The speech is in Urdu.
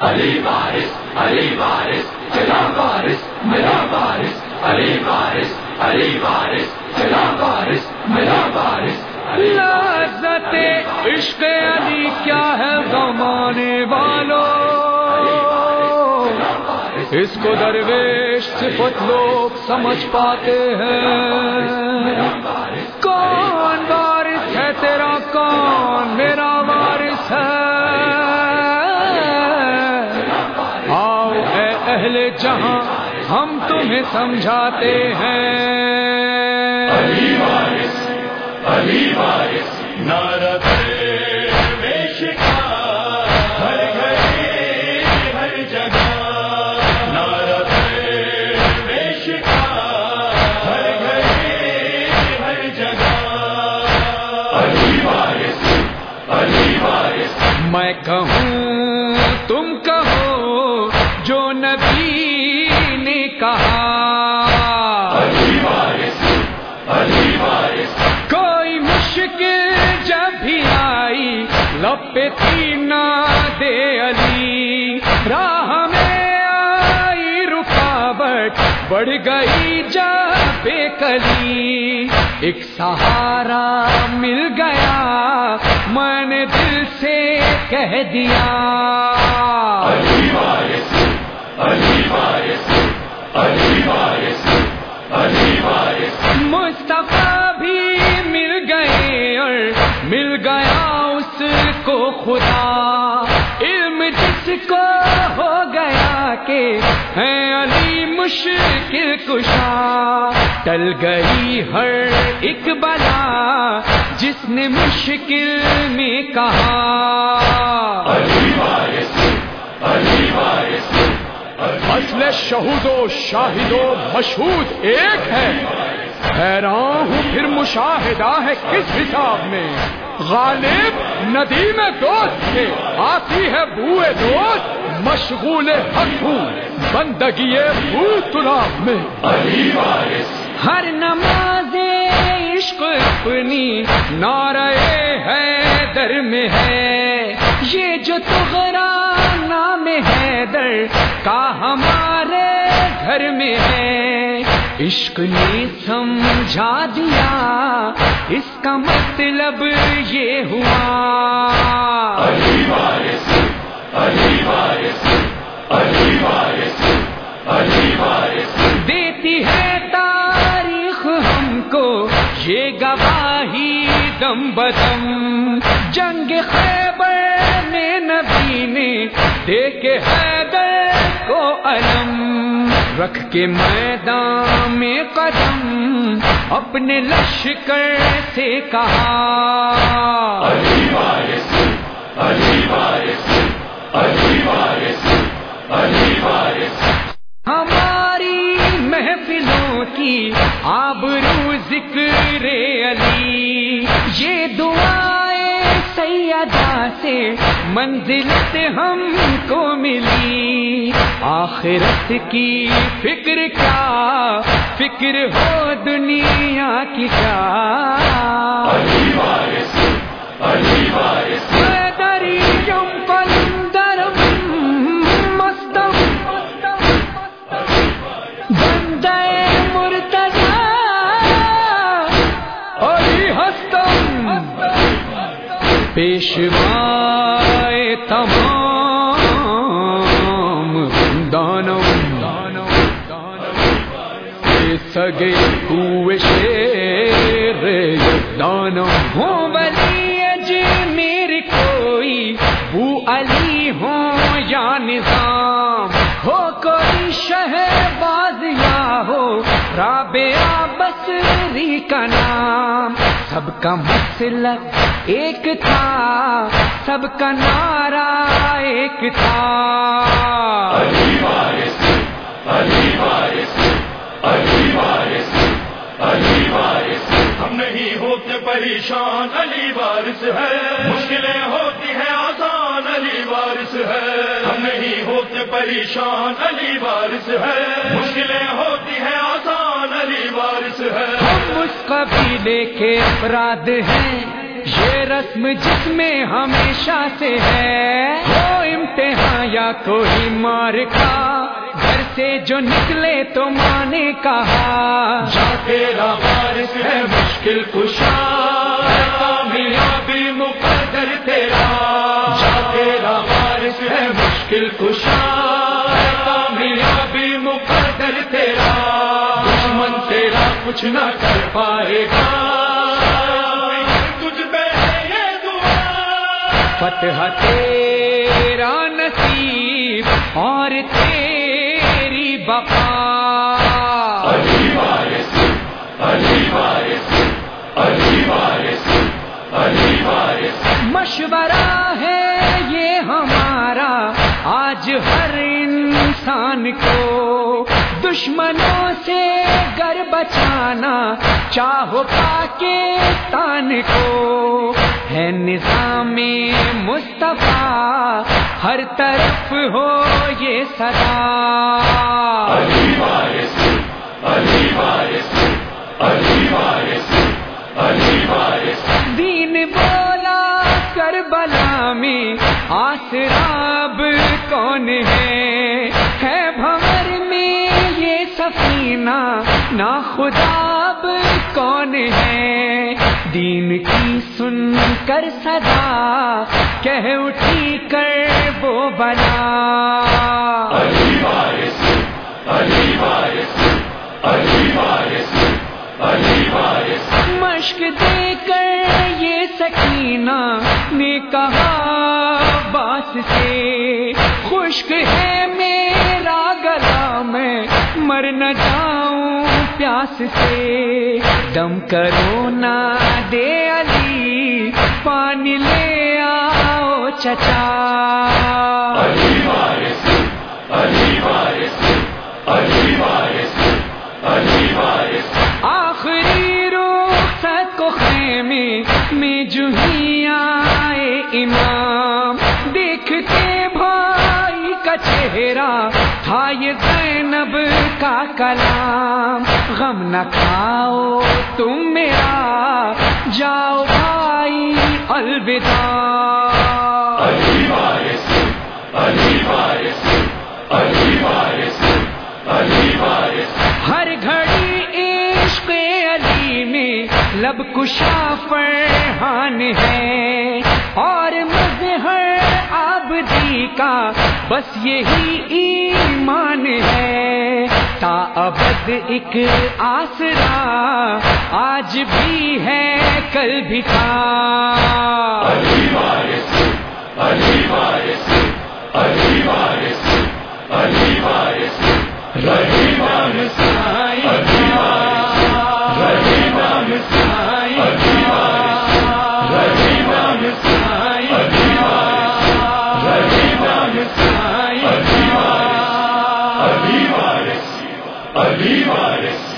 علی بارش علی بارش چلا بارش میرا بارش علی بارش علی بارش چلا بارش میرا بارش لذت عشق علی کیا ہے زمانے والوں اس کو درویش صفت لوگ سمجھ پاتے ہیں کون وارث ہے تیرا کون میرا وارث ہے اہل جہاں ہم تمہیں سمجھاتے ہیں۔ علی وارث علی وارث نارا جو نبی نے کہا۔ علی علی کوئی مشکل جب بھی آئی لب پہ تھی نہ دے علی۔ راہ میں آئی رکاوٹ بڑھ گئی جا بے کلی۔ ایک سہارا مل گیا میں نے دل سے کہہ دیا۔ علی بارش مصطفیٰ بھی مل گئے اور مل گیا اس کو خدا۔ علم جس کو ہو گیا کہ ہے علی مشکل کشا۔ ٹل گئی ہر ایک بلا جس نے مشکل میں کہا۔ علی بارش علی بارش اصل شہود و شاہد و مشہود ایک ہے۔ حیران ہوں پھر مشاہدہ ہے کس حساب میں۔ غالب ندی میں دوست تھے آتی ہے بوئے دوست، مشغول حق ہوں، بندگی بو تلاب میں۔ ہر نماز عشق اپنی، نعرہ ہے در میں ہے۔ یہ جو تغرا کا ہمارے گھر میں ہے عشق نے سمجھا دیا۔ اس کا مطلب یہ ہوا۔ علی بارش علی بارش علی بارش علی بارش دیتی ہے تاریخ ہم کو یہ گواہی دم بدم۔ جنگ میں نبی نے دیکھے حیدر کو علم رکھ کے میدان میں قدم اپنے لشکر سے کہا۔ علی علی علی علی ہماری محفلوں کی آبرو ذکر علی یہ دعائیں سیدہ سے منزلت ہم کو ملی۔ آخرت کی فکر کیا؟ فکر ہو دنیا کی کیا؟ پیشوائے تمام دانم سگے ہوئے شیر دانم ہوں ولی اجمیر کوئی، بو علی ہوں یا نظام۔ ہو کوئی شہباز یا ہو، رابعہ بصری کا نام۔ سب کا مسئلہ ایک تھا سب کا نعرہ ایک تھا۔ علی بارش علی بارش علی بارش علی بارش ہم نہیں ہوتے پریشان، علی وارث ہے۔ مشکلیں ہوتی ہیں، آسان، علی وارث ہے۔ ہم نہیں ہوتے پریشان، علی وارث ہے۔ مشکلیں ہوتی ہیں، آسان، علی وارث ہے۔ قبیلے کے افراد ہیں۔ یہ رسم جس میں ہمیشہ سے ہے۔ وہ امتحان یا کوئی مار کا گھر سے جو نکلے تو ماں نے کہا تیرا بارش ہے مشکل کشا۔ کچھ نہ کر پائے گا۔ تجھ پہ یہ دعا۔ فتح تیرا نصیب اور تیری بقا۔ علی وارث علی وارث علی وارث علی وارث۔ مشورہ ہے دشمنوں سے گر بچانا، چاہو پاکستان کو۔ ہے نظام مصطفیٰ، ہر طرف ہو یہ صدا۔ نا خداب کون ہے؟ دین کی سن کر صدا کہہ اٹھی کر وہ بنا علی وارث علی وارث علی وارث علی وارث مشق دے کر یہ سکینہ پیاس سے دم کرو نہ دے علی پانی لے آؤ چچا۔ علی وارث علی وارث علی وارث علی وارث۔ آخری رخصت کو خیمے میں جو ہی آئے امام۔ دیکھتے بھائی کا چہرہ تھا یہ زینب کا کلام غم نہ کھاؤ تم میرا جاؤ بھائی الوداع۔ علی وارث علی وارث علی وارث علی وارث ہر گھڑی عشق علی میں لب کشا فرحان ہے۔ کا بس یہی ایمان ہے۔ تا ابد ایک آسرا آج بھی ہے کل بھی تھا علی وارث علی وارث علی وارث علی وارث سائی علی وارث